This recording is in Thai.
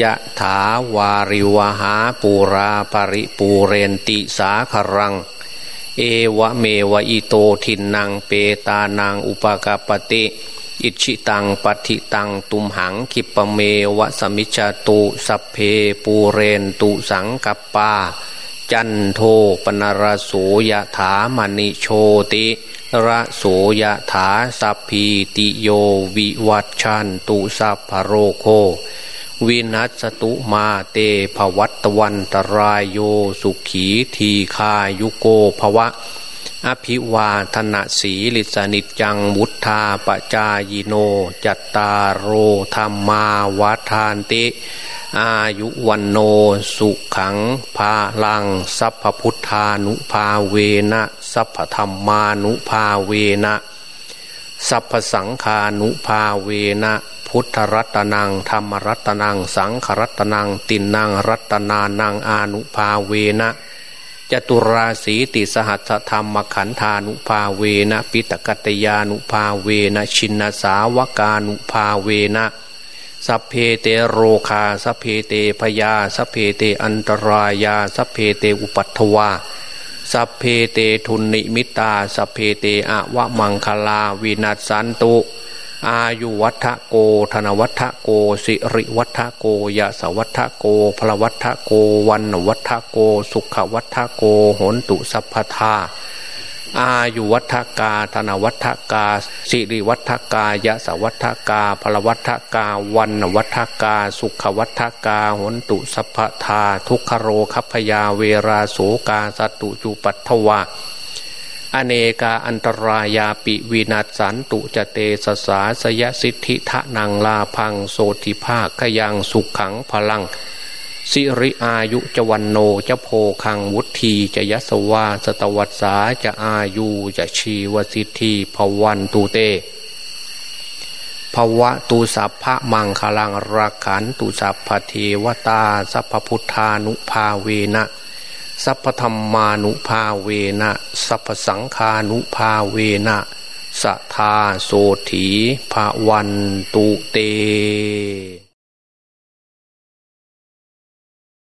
ยะถาวาริวหาปูราปริปูเรนติสาครัง เอวะเมวะอิโตทินนางเปตานางอุปกาปติอิชิตังปฏิตังตุมหังคิปเมวะสมิจตุสัพเพปูเรนตุสังกัปปา จันโทปนรโสยะถามณิโชติระโสยะถาสัพพีติโยวิวัตชันตุสัพพโรโค วินัสตุมาเตภวัตวันตรายโยสุขีทีคายุโกภวะ อภิวาธนะสีลิสนิจังมุทธาปจายโน จัตตารโอธรรมาวาทานติ อายุวันโนสุขังภาลัง สัพพุทธานุภาเวนะ สัพพธัมมานุภาเวนะ สัพพสังฆานุภาเวนะ พุทธรตนังธัมมรตนัง สังฆรตนัง ติณณัง รตนานังอานุภาเวนะจตุราสีติสหัสสธัมมักขันธานุภาเวนะปิฏกัตตยานุภาเวนะชินสาวกานุภาเวนะสัพเพเตโรคาสัพเพเต ภยาสัพเพเตอันตรายาสัพเพเตอุปัททวาสัพเพเตทุนนิมิตาสัพเพเตอะวะมังคลาวินัสสันตุ อายุวัฒโก ธนวัฒโก สิริวัฒโกยะสวัฒโกพลวัฒโก วันวัฒโก สุขวัฒโกหนตุสัพพทาอายุวัฒกา ธนวัฒกา สิริวัฒกายะสวัฒกาพลวัฒกา วันวัฒกา สุขวัฒกาหนตุสัพพทา ทุกขโรคัพยาเวราโสกาสตุจุปัตถวา อเนกาอันตรายาปิวินัสสันตุจเตสสาสยสิทธิทะนังลาพังโสติภาคขยังสุขขังพลัง สิริอายุจวันโนจะโพคังวุธีจะยสวาสตวัสสาจะอายุจะชีวสิทธิภวันตูเตภวะตูสัพพะมังคลังรักขันตุสัพพเทวตาสัพพุทธานุภาเวนะ สัพพธรรมานุภาเวนะสัพพสังคานุภาเวนะสัทธาโสถีภาวันตุเต